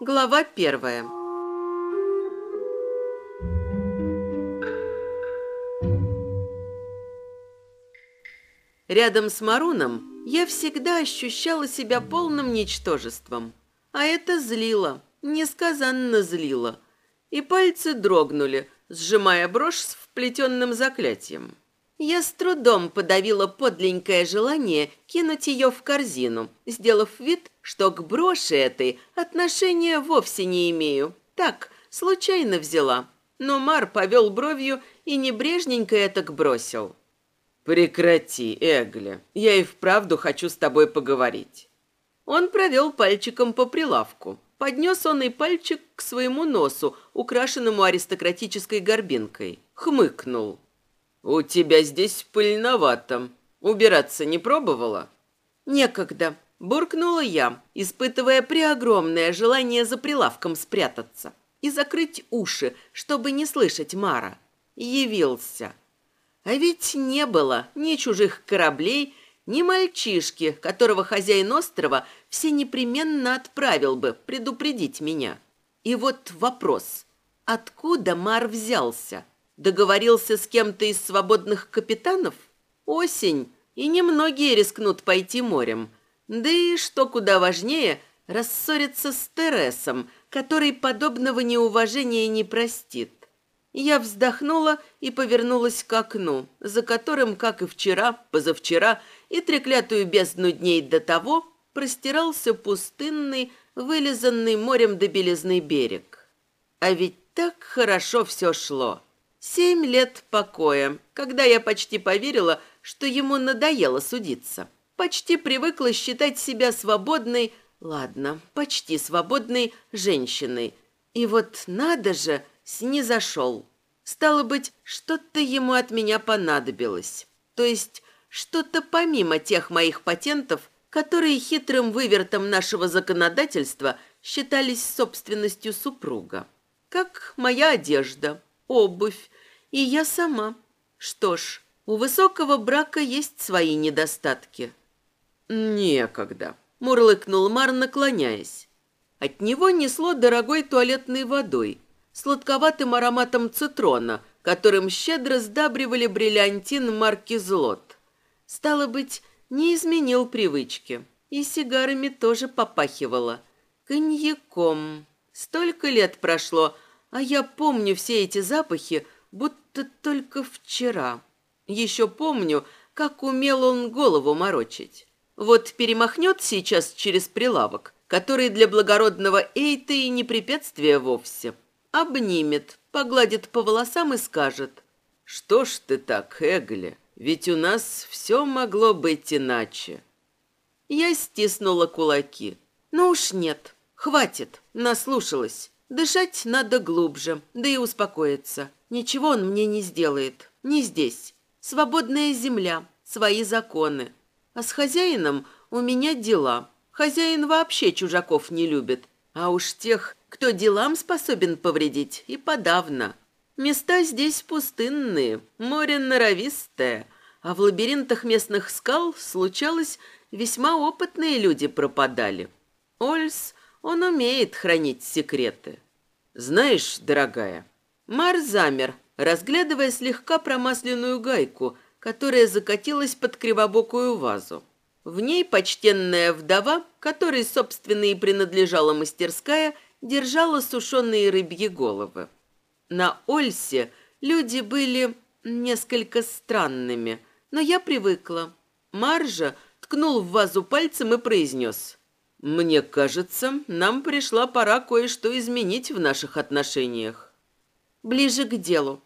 Глава первая. Рядом с Маруном я всегда ощущала себя полным ничтожеством. А это злило, несказанно злило. И пальцы дрогнули, сжимая брошь с вплетенным заклятием. Я с трудом подавила подленькое желание кинуть ее в корзину, сделав вид, что к броши этой отношения вовсе не имею. Так, случайно взяла. Но Мар повел бровью и небрежненько это бросил. «Прекрати, Эгли. Я и вправду хочу с тобой поговорить». Он провел пальчиком по прилавку. Поднес он и пальчик к своему носу, украшенному аристократической горбинкой. Хмыкнул. «У тебя здесь пыльновато. Убираться не пробовала?» «Некогда», – буркнула я, испытывая преогромное желание за прилавком спрятаться и закрыть уши, чтобы не слышать Мара. Явился. А ведь не было ни чужих кораблей, ни мальчишки, которого хозяин острова все непременно отправил бы предупредить меня. И вот вопрос, откуда Мар взялся? Договорился с кем-то из свободных капитанов? Осень, и немногие рискнут пойти морем. Да и, что куда важнее, рассориться с Тересом, который подобного неуважения не простит. Я вздохнула и повернулась к окну, за которым, как и вчера, позавчера и треклятую бездну дней до того, простирался пустынный, вылизанный морем до белизны берег. А ведь так хорошо все шло. Семь лет покоя, когда я почти поверила, что ему надоело судиться. Почти привыкла считать себя свободной, ладно, почти свободной женщиной. И вот надо же, снизошел. Стало быть, что-то ему от меня понадобилось. То есть что-то помимо тех моих патентов, которые хитрым вывертом нашего законодательства считались собственностью супруга. Как моя одежда, обувь и я сама. Что ж, у высокого брака есть свои недостатки. Некогда, мурлыкнул Мар, наклоняясь. От него несло дорогой туалетной водой, сладковатым ароматом цитрона, которым щедро сдабривали бриллиантин марки «Злот». Стало быть, не изменил привычки. И сигарами тоже попахивало. Коньяком. Столько лет прошло, а я помню все эти запахи, будто только вчера. Еще помню, как умел он голову морочить. Вот перемахнет сейчас через прилавок, который для благородного Эйта и не препятствие вовсе обнимет, погладит по волосам и скажет. «Что ж ты так, Эгли? Ведь у нас все могло быть иначе». Я стиснула кулаки. «Ну уж нет, хватит, наслушалась. Дышать надо глубже, да и успокоиться. Ничего он мне не сделает, не здесь. Свободная земля, свои законы. А с хозяином у меня дела. Хозяин вообще чужаков не любит, а уж тех, кто делам способен повредить, и подавно. Места здесь пустынные, море норовистое, а в лабиринтах местных скал, случалось, весьма опытные люди пропадали. Ольс, он умеет хранить секреты. Знаешь, дорогая, Мар замер, разглядывая слегка промасленную гайку, которая закатилась под кривобокую вазу. В ней почтенная вдова, которой, собственно, и принадлежала мастерская, держала сушеные рыбьи головы. На Ольсе люди были несколько странными, но я привыкла. Маржа ткнул в вазу пальцем и произнес. «Мне кажется, нам пришла пора кое-что изменить в наших отношениях». Ближе к делу.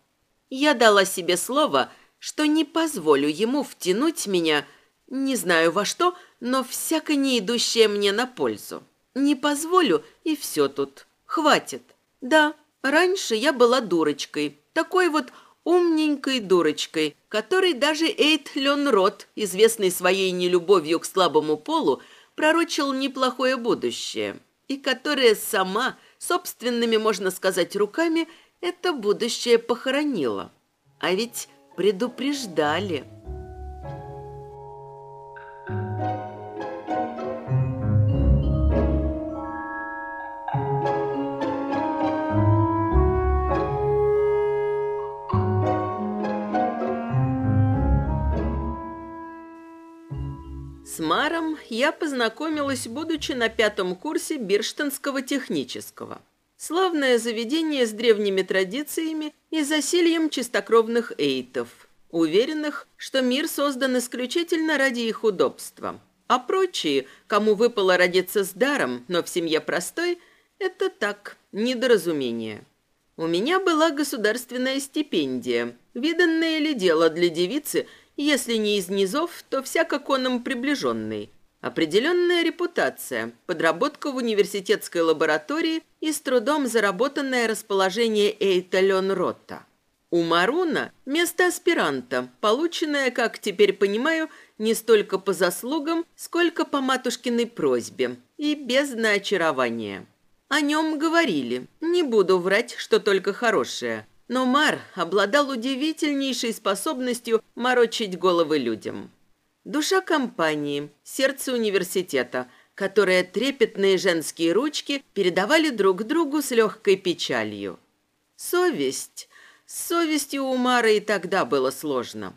Я дала себе слово, что не позволю ему втянуть меня, не знаю во что, но всяко не идущее мне на пользу. Не позволю, и все тут. Хватит. Да, раньше я была дурочкой, такой вот умненькой дурочкой, которой даже Эйт Лен Рот, известный своей нелюбовью к слабому полу, пророчил неплохое будущее, и которая сама, собственными, можно сказать, руками, это будущее похоронила. А ведь предупреждали. С Маром я познакомилась, будучи на пятом курсе Бирштенского технического. Славное заведение с древними традициями и засильем чистокровных эйтов, уверенных, что мир создан исключительно ради их удобства. А прочие, кому выпало родиться с даром, но в семье простой, это так, недоразумение. У меня была государственная стипендия. Виданное ли дело для девицы – если не из низов, то всяко коном приближенный. Определенная репутация, подработка в университетской лаборатории и с трудом заработанное расположение Эйтален Ротта. У Маруна место аспиранта, полученное, как теперь понимаю, не столько по заслугам, сколько по матушкиной просьбе и без очарования. О нем говорили, не буду врать, что только хорошее – но Мар обладал удивительнейшей способностью морочить головы людям. Душа компании, сердце университета, которое трепетные женские ручки передавали друг другу с легкой печалью. Совесть. С совестью у Мара и тогда было сложно.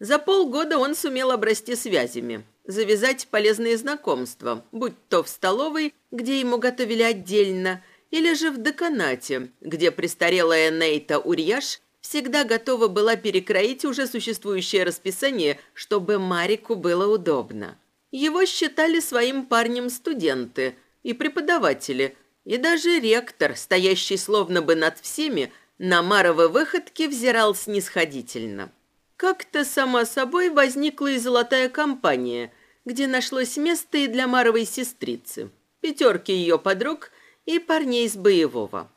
За полгода он сумел обрасти связями, завязать полезные знакомства, будь то в столовой, где ему готовили отдельно – или же в деканате, где престарелая Нейта Урьяш всегда готова была перекроить уже существующее расписание, чтобы Марику было удобно. Его считали своим парнем студенты и преподаватели, и даже ректор, стоящий словно бы над всеми, на Маровы выходки взирал снисходительно. Как-то сама собой возникла и золотая компания, где нашлось место и для Маровой сестрицы. Пятерки ее подруг и парней с боевого.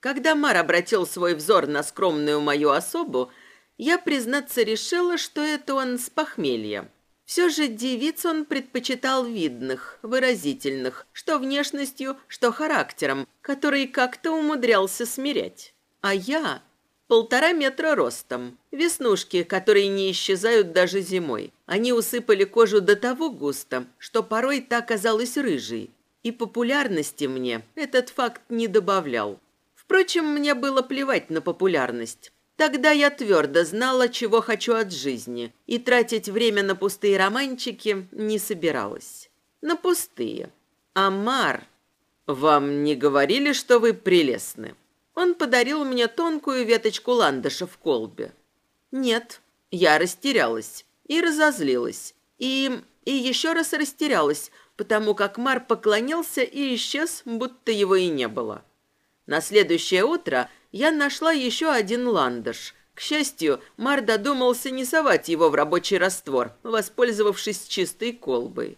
Когда Мар обратил свой взор на скромную мою особу, я, признаться, решила, что это он с похмелья. Все же девиц он предпочитал видных, выразительных, что внешностью, что характером, который как-то умудрялся смирять. А я полтора метра ростом, веснушки, которые не исчезают даже зимой. Они усыпали кожу до того густо, что порой та казалась рыжей, и популярности мне этот факт не добавлял. Впрочем, мне было плевать на популярность. Тогда я твердо знала, чего хочу от жизни, и тратить время на пустые романчики не собиралась. На пустые. Амар, вам не говорили, что вы прелестны? Он подарил мне тонкую веточку ландыша в колбе. Нет, я растерялась и разозлилась. И, и еще раз растерялась, потому как Мар поклонился и исчез, будто его и не было. На следующее утро я нашла еще один ландыш. К счастью, Мар додумался не совать его в рабочий раствор, воспользовавшись чистой колбой.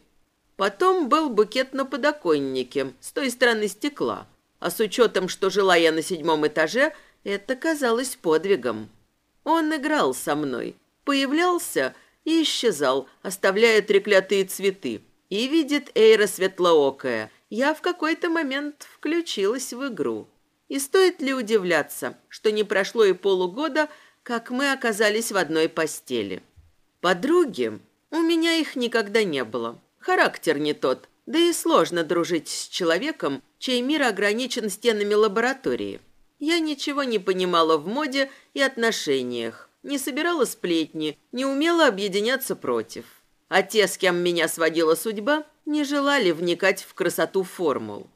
Потом был букет на подоконнике, с той стороны стекла. А с учетом, что жила я на седьмом этаже, это казалось подвигом. Он играл со мной, появлялся и исчезал, оставляя треклятые цветы. И видит Эйра светлоокая. Я в какой-то момент включилась в игру. И стоит ли удивляться, что не прошло и полугода, как мы оказались в одной постели. Подруги? У меня их никогда не было. Характер не тот, да и сложно дружить с человеком, чей мир ограничен стенами лаборатории. Я ничего не понимала в моде и отношениях, не собирала сплетни, не умела объединяться против а те, с кем меня сводила судьба, не желали вникать в красоту формул.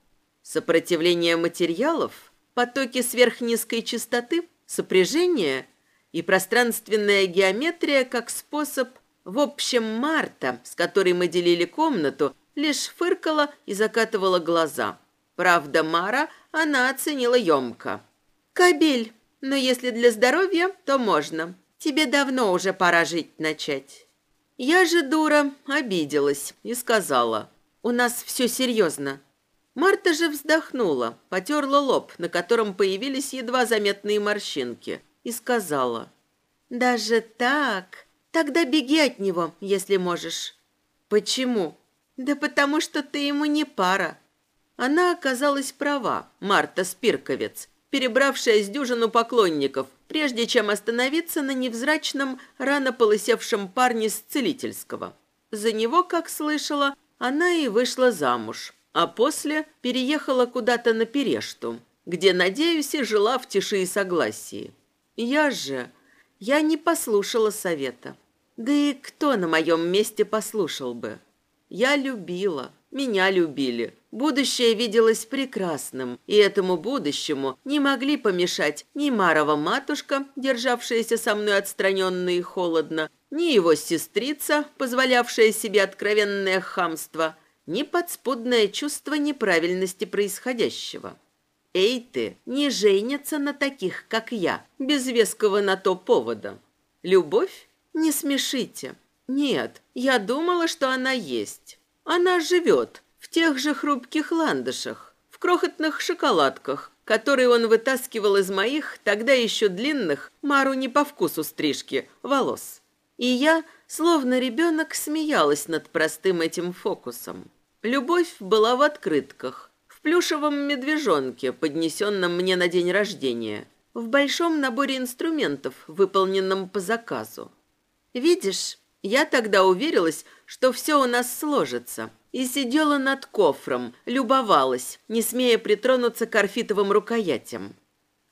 Сопротивление материалов, потоки сверхнизкой частоты, сопряжение и пространственная геометрия как способ в общем, Марта, с которой мы делили комнату, лишь фыркала и закатывала глаза. Правда, Мара она оценила емко. «Кабель, но если для здоровья, то можно. Тебе давно уже пора жить начать». Я же, дура, обиделась и сказала, «У нас все серьезно». Марта же вздохнула, потерла лоб, на котором появились едва заметные морщинки, и сказала, «Даже так? Тогда беги от него, если можешь». «Почему?» Да потому что ты ему не пара. Она оказалась права, Марта Спирковец, перебравшая с дюжину поклонников, прежде чем остановиться на невзрачном, рано полысевшем парне с целительского. За него, как слышала, она и вышла замуж, а после переехала куда-то на Перешту, где, надеюсь, и жила в тиши и согласии. Я же... Я не послушала совета. Да и кто на моем месте послушал бы? Я любила, меня любили. Будущее виделось прекрасным, и этому будущему не могли помешать ни Марова матушка, державшаяся со мной отстраненно и холодно, ни его сестрица, позволявшая себе откровенное хамство, ни подспудное чувство неправильности происходящего. Эй ты, не женятся на таких, как я, без веского на то повода. Любовь? Не смешите. Нет, я думала, что она есть. Она живет в тех же хрупких ландышах, в крохотных шоколадках, которые он вытаскивал из моих, тогда еще длинных, Мару не по вкусу стрижки, волос. И я, словно ребенок, смеялась над простым этим фокусом. Любовь была в открытках, в плюшевом медвежонке, поднесенном мне на день рождения, в большом наборе инструментов, выполненном по заказу. Видишь, я тогда уверилась, что все у нас сложится, и сидела над кофром, любовалась, не смея притронуться к орфитовым рукоятям.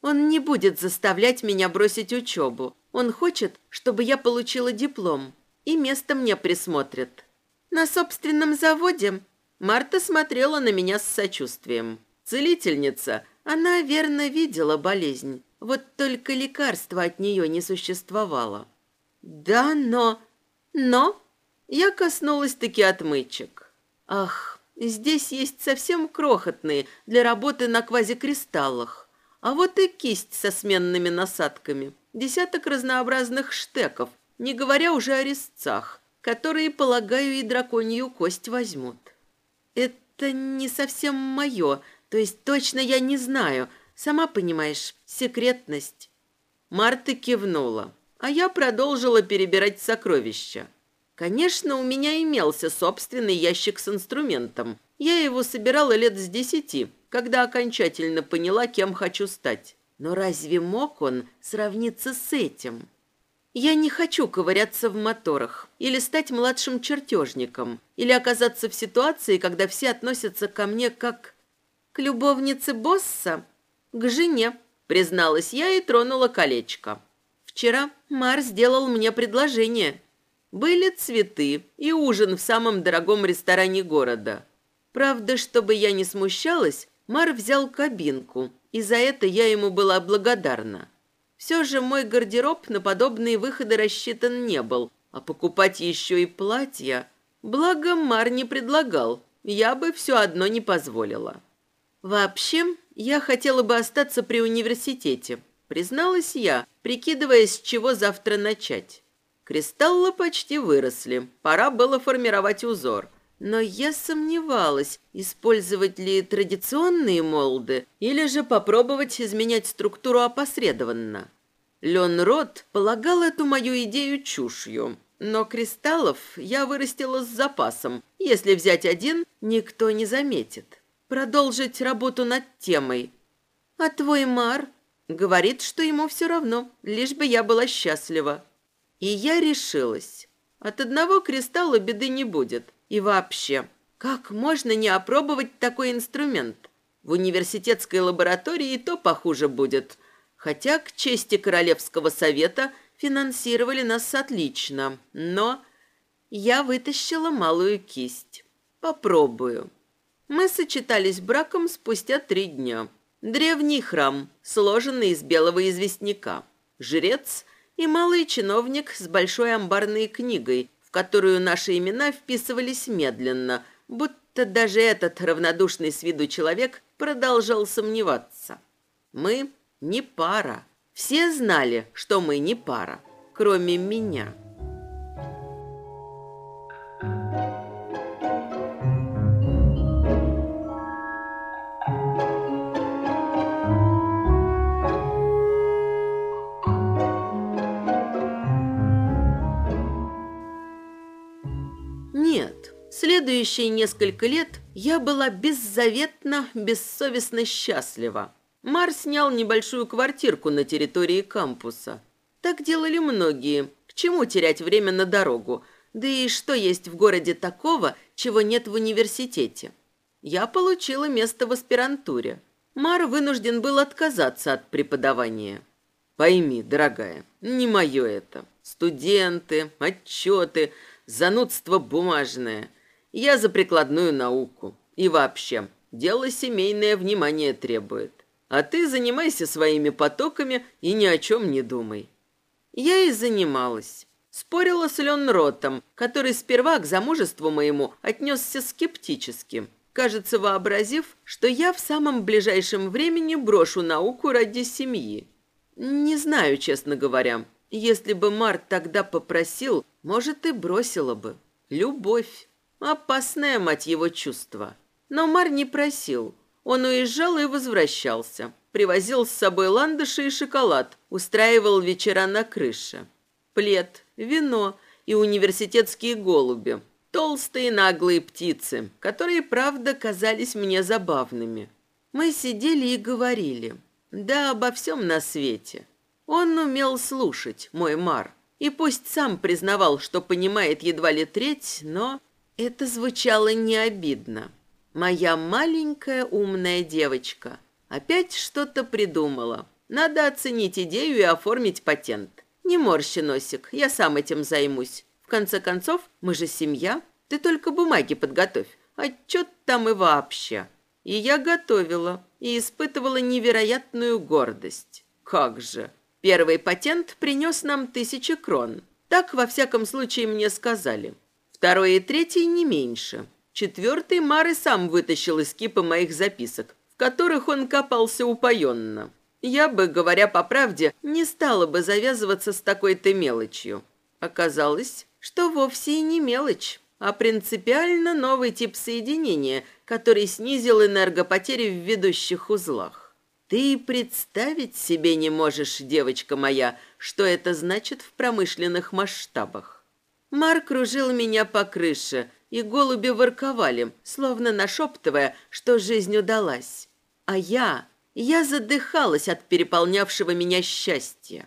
Он не будет заставлять меня бросить учебу. Он хочет, чтобы я получила диплом, и место мне присмотрит. На собственном заводе Марта смотрела на меня с сочувствием. Целительница, она верно видела болезнь, вот только лекарства от нее не существовало. Да, но... Но... Я коснулась таки отмычек. Ах, здесь есть совсем крохотные для работы на квазикристаллах. А вот и кисть со сменными насадками. Десяток разнообразных штеков, не говоря уже о резцах, которые, полагаю, и драконью кость возьмут. Это не совсем мое, то есть точно я не знаю. Сама понимаешь, секретность. Марта кивнула, а я продолжила перебирать сокровища. Конечно, у меня имелся собственный ящик с инструментом. Я его собирала лет с десяти, когда окончательно поняла, кем хочу стать. Но разве мог он сравниться с этим? Я не хочу ковыряться в моторах, или стать младшим чертежником, или оказаться в ситуации, когда все относятся ко мне как к любовнице босса, к жене, призналась я и тронула колечко. Вчера Мар сделал мне предложение. Были цветы и ужин в самом дорогом ресторане города. Правда, чтобы я не смущалась, Мар взял кабинку, и за это я ему была благодарна. Все же мой гардероб на подобные выходы рассчитан не был, а покупать еще и платья... Благо, Мар не предлагал, я бы все одно не позволила. Вообще, я хотела бы остаться при университете, призналась я, прикидывая, с чего завтра начать. Кристаллы почти выросли, пора было формировать узор. Но я сомневалась, использовать ли традиционные молды или же попробовать изменять структуру опосредованно. Лен Рот полагал эту мою идею чушью, но кристаллов я вырастила с запасом. Если взять один, никто не заметит. Продолжить работу над темой. А твой Мар говорит, что ему все равно, лишь бы я была счастлива. И я решилась. От одного кристалла беды не будет. И вообще, как можно не опробовать такой инструмент? В университетской лаборатории и то похуже будет. Хотя, к чести Королевского совета, финансировали нас отлично. Но я вытащила малую кисть. Попробую. Мы сочетались браком спустя три дня. Древний храм, сложенный из белого известняка. Жрец и малый чиновник с большой амбарной книгой, которую наши имена вписывались медленно, будто даже этот равнодушный с виду человек продолжал сомневаться. Мы не пара. Все знали, что мы не пара, кроме меня. Следующие несколько лет я была беззаветно, бессовестно счастлива. Мар снял небольшую квартирку на территории кампуса. Так делали многие. К чему терять время на дорогу? Да и что есть в городе такого, чего нет в университете? Я получила место в аспирантуре. Мар вынужден был отказаться от преподавания. Пойми, дорогая, не мое это. Студенты, отчеты, занудство бумажное. Я за прикладную науку. И вообще, дело семейное внимание требует. А ты занимайся своими потоками и ни о чем не думай. Я и занималась. Спорила с Ленротом, который сперва к замужеству моему отнесся скептически, кажется, вообразив, что я в самом ближайшем времени брошу науку ради семьи. Не знаю, честно говоря. Если бы Март тогда попросил, может, и бросила бы. Любовь. Опасное, мать его, чувство. Но Мар не просил. Он уезжал и возвращался. Привозил с собой ландыши и шоколад, устраивал вечера на крыше. Плед, вино и университетские голуби. Толстые наглые птицы, которые, правда, казались мне забавными. Мы сидели и говорили. Да, обо всем на свете. Он умел слушать, мой Мар. И пусть сам признавал, что понимает едва ли треть, но это звучало не обидно. Моя маленькая умная девочка опять что-то придумала. Надо оценить идею и оформить патент. Не морщи носик, я сам этим займусь. В конце концов, мы же семья. Ты только бумаги подготовь. Отчет там и вообще. И я готовила и испытывала невероятную гордость. Как же! Первый патент принес нам тысячи крон. Так, во всяком случае, мне сказали. Второй и третий не меньше. Четвертый Мары сам вытащил из кипа моих записок, в которых он копался упоенно. Я бы, говоря по правде, не стала бы завязываться с такой-то мелочью. Оказалось, что вовсе и не мелочь, а принципиально новый тип соединения, который снизил энергопотери в ведущих узлах. Ты представить себе не можешь, девочка моя, что это значит в промышленных масштабах. Марк кружил меня по крыше, и голуби ворковали, словно нашептывая, что жизнь удалась. А я я задыхалась от переполнявшего меня счастья.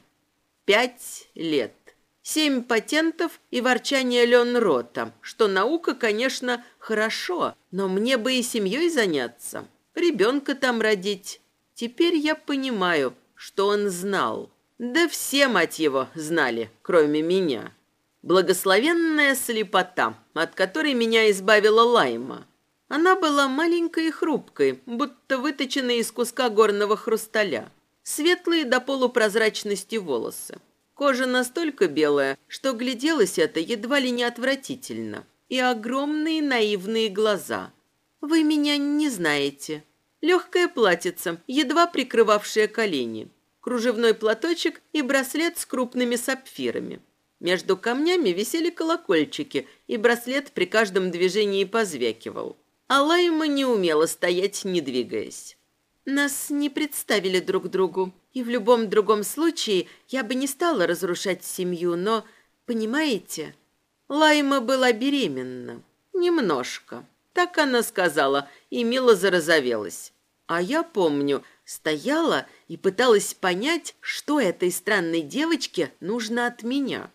Пять лет. Семь патентов и ворчание Ленрота, что наука, конечно, хорошо, но мне бы и семьей заняться, ребенка там родить. Теперь я понимаю, что он знал. Да все, мать его, знали, кроме меня. Благословенная слепота, от которой меня избавила Лайма. Она была маленькой и хрупкой, будто выточенная из куска горного хрусталя. Светлые до полупрозрачности волосы. Кожа настолько белая, что гляделось это едва ли не отвратительно. И огромные наивные глаза. «Вы меня не знаете». Легкое платьице, едва прикрывавшее колени. Кружевной платочек и браслет с крупными сапфирами. Между камнями висели колокольчики, и браслет при каждом движении позвякивал. А Лайма не умела стоять, не двигаясь. Нас не представили друг другу, и в любом другом случае я бы не стала разрушать семью, но, понимаете, Лайма была беременна. Немножко. Так она сказала, и мило зарозовелась. А я помню, стояла и пыталась понять, что этой странной девочке нужно от меня.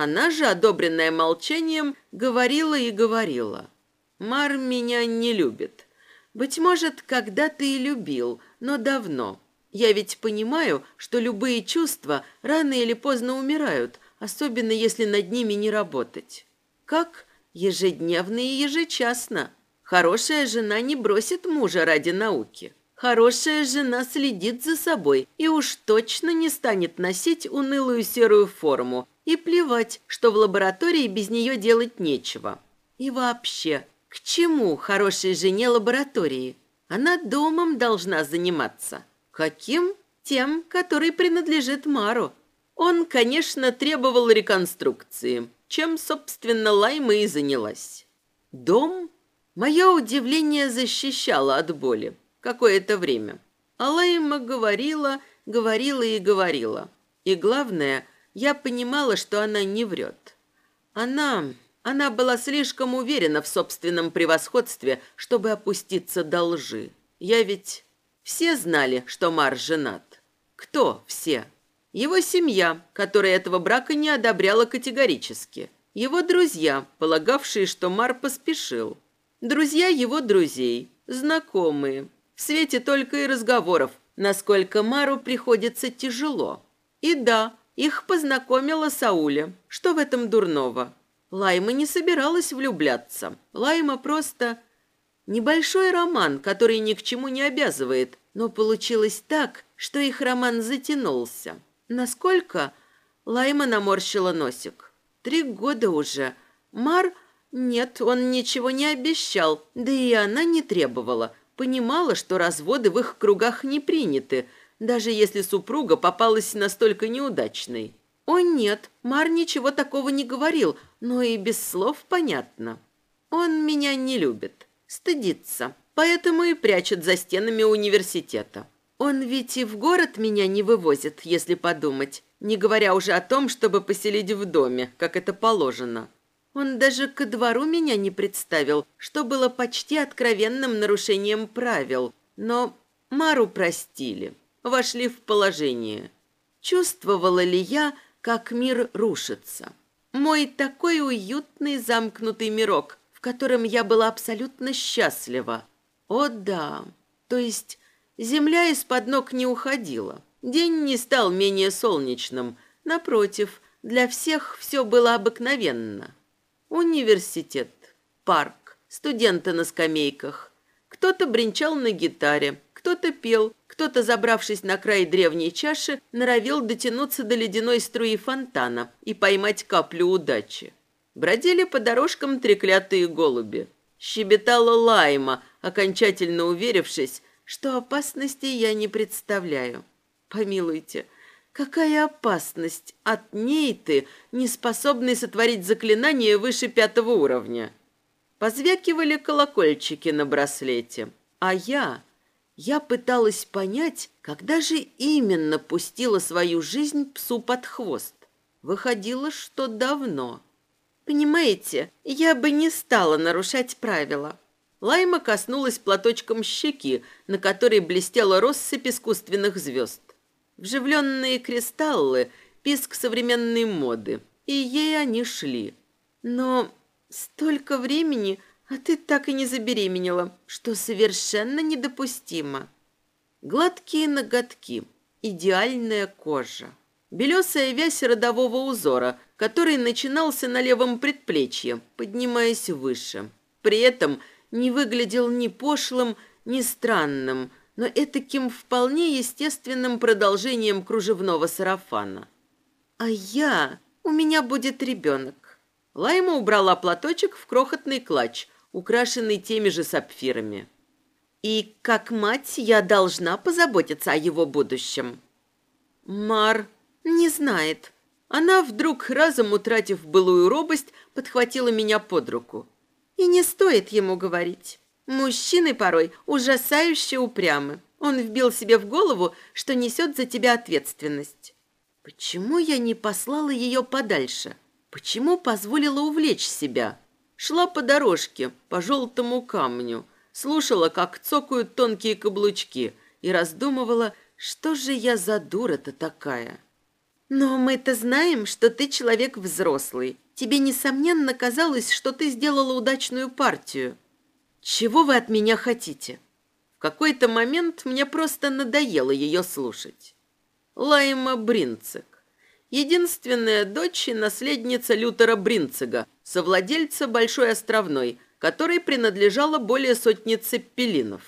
Она же, одобренная молчанием, говорила и говорила – Мар меня не любит. Быть может, когда-то и любил, но давно. Я ведь понимаю, что любые чувства рано или поздно умирают, особенно если над ними не работать. Как? Ежедневно и ежечасно. Хорошая жена не бросит мужа ради науки. Хорошая жена следит за собой и уж точно не станет носить унылую серую форму и плевать, что в лаборатории без нее делать нечего. И вообще, к чему хорошей жене лаборатории? Она домом должна заниматься. Каким? Тем, который принадлежит Мару. Он, конечно, требовал реконструкции, чем, собственно, Лайма и занялась. Дом? Мое удивление защищало от боли какое-то время. А Лайма говорила, говорила и говорила. И главное, я понимала, что она не врет. Она Она была слишком уверена в собственном превосходстве, чтобы опуститься до лжи. Я ведь... Все знали, что Мар женат. Кто все? Его семья, которая этого брака не одобряла категорически. Его друзья, полагавшие, что Мар поспешил. Друзья его друзей, знакомые. В свете только и разговоров, насколько Мару приходится тяжело. И да, их познакомила Сауля. Что в этом дурного? Лайма не собиралась влюбляться. Лайма просто... Небольшой роман, который ни к чему не обязывает, но получилось так, что их роман затянулся. Насколько? Лайма наморщила носик. Три года уже. Мар... Нет, он ничего не обещал, да и она не требовала. Понимала, что разводы в их кругах не приняты, даже если супруга попалась настолько неудачной. О нет, Мар ничего такого не говорил, но и без слов понятно. Он меня не любит, стыдится, поэтому и прячет за стенами университета. Он ведь и в город меня не вывозит, если подумать, не говоря уже о том, чтобы поселить в доме, как это положено. Он даже ко двору меня не представил, что было почти откровенным нарушением правил, но Мару простили, вошли в положение. Чувствовала ли я, как мир рушится? Мой такой уютный замкнутый мирок, в котором я была абсолютно счастлива. О да, то есть земля из-под ног не уходила. День не стал менее солнечным. Напротив, для всех все было обыкновенно. Университет, парк, студенты на скамейках. Кто-то бренчал на гитаре, кто-то пел, кто-то, забравшись на край древней чаши, норовил дотянуться до ледяной струи фонтана и поймать каплю удачи. Бродили по дорожкам треклятые голуби. Щебетала лайма, окончательно уверившись, что опасности я не представляю. Помилуйте, — Какая опасность от ней ты, не способный сотворить заклинание выше пятого уровня? Позвякивали колокольчики на браслете, а я... Я пыталась понять, когда же именно пустила свою жизнь псу под хвост. Выходило, что давно. Понимаете, я бы не стала нарушать правила. Лайма коснулась платочком щеки, на которой блестела россыпь искусственных звезд. Вживленные кристаллы – писк современной моды, и ей они шли. Но столько времени, а ты так и не забеременела, что совершенно недопустимо. Гладкие ноготки, идеальная кожа. Белесая вязь родового узора, который начинался на левом предплечье, поднимаясь выше. При этом не выглядел ни пошлым, ни странным, но этаким вполне естественным продолжением кружевного сарафана. А я... У меня будет ребенок. Лайма убрала платочек в крохотный клатч, украшенный теми же сапфирами. И как мать я должна позаботиться о его будущем. Мар не знает. Она вдруг, разом утратив былую робость, подхватила меня под руку. И не стоит ему говорить. Мужчины порой ужасающе упрямы. Он вбил себе в голову, что несет за тебя ответственность. Почему я не послала ее подальше? Почему позволила увлечь себя? Шла по дорожке, по желтому камню, слушала, как цокают тонкие каблучки, и раздумывала, что же я за дура-то такая. Но мы-то знаем, что ты человек взрослый. Тебе, несомненно, казалось, что ты сделала удачную партию. «Чего вы от меня хотите?» В какой-то момент мне просто надоело ее слушать. Лайма Бринцик. Единственная дочь и наследница Лютера Бринцига, совладельца Большой Островной, которой принадлежало более сотни цеппелинов.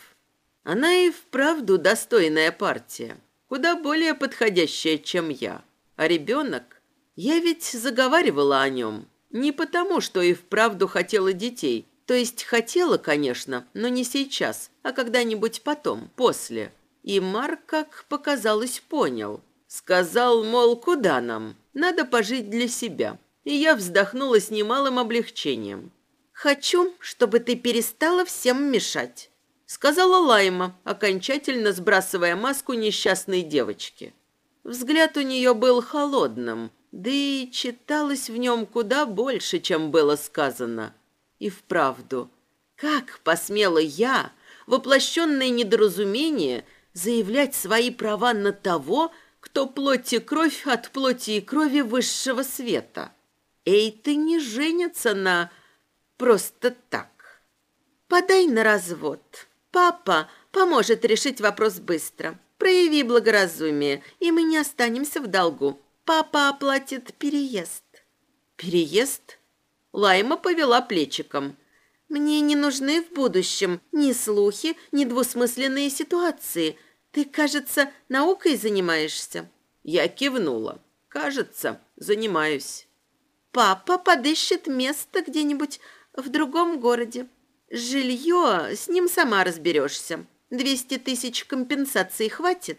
Она и вправду достойная партия, куда более подходящая, чем я. А ребенок? Я ведь заговаривала о нем. Не потому, что и вправду хотела детей, то есть хотела, конечно, но не сейчас, а когда-нибудь потом, после. И Марк, как показалось, понял. Сказал, мол, куда нам? Надо пожить для себя. И я вздохнула с немалым облегчением. «Хочу, чтобы ты перестала всем мешать», — сказала Лайма, окончательно сбрасывая маску несчастной девочки. Взгляд у нее был холодным, Да и читалось в нем куда больше, чем было сказано. И вправду, как посмела я, воплощенное недоразумение, заявлять свои права на того, кто плоть и кровь от плоти и крови высшего света? Эй, ты не женится на просто так. Подай на развод. Папа поможет решить вопрос быстро. Прояви благоразумие, и мы не останемся в долгу. Папа оплатит переезд. Переезд? Лайма повела плечиком. Мне не нужны в будущем ни слухи, ни двусмысленные ситуации. Ты, кажется, наукой занимаешься. Я кивнула. Кажется, занимаюсь. Папа подыщет место где-нибудь в другом городе. Жилье, с ним сама разберешься. Двести тысяч компенсации хватит?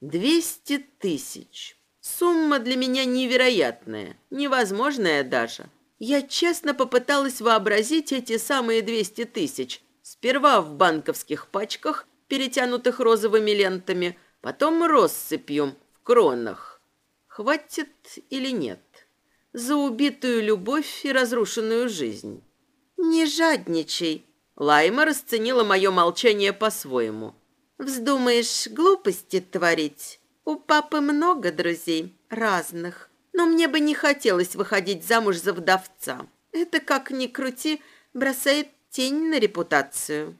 Двести тысяч. Сумма для меня невероятная, невозможная даже. Я честно попыталась вообразить эти самые 200 тысяч. Сперва в банковских пачках, перетянутых розовыми лентами, потом россыпью в кронах. Хватит или нет? За убитую любовь и разрушенную жизнь. «Не жадничай!» Лайма расценила мое молчание по-своему. «Вздумаешь глупости творить? У папы много друзей, разных. Но мне бы не хотелось выходить замуж за вдовца. Это, как ни крути, бросает тень на репутацию.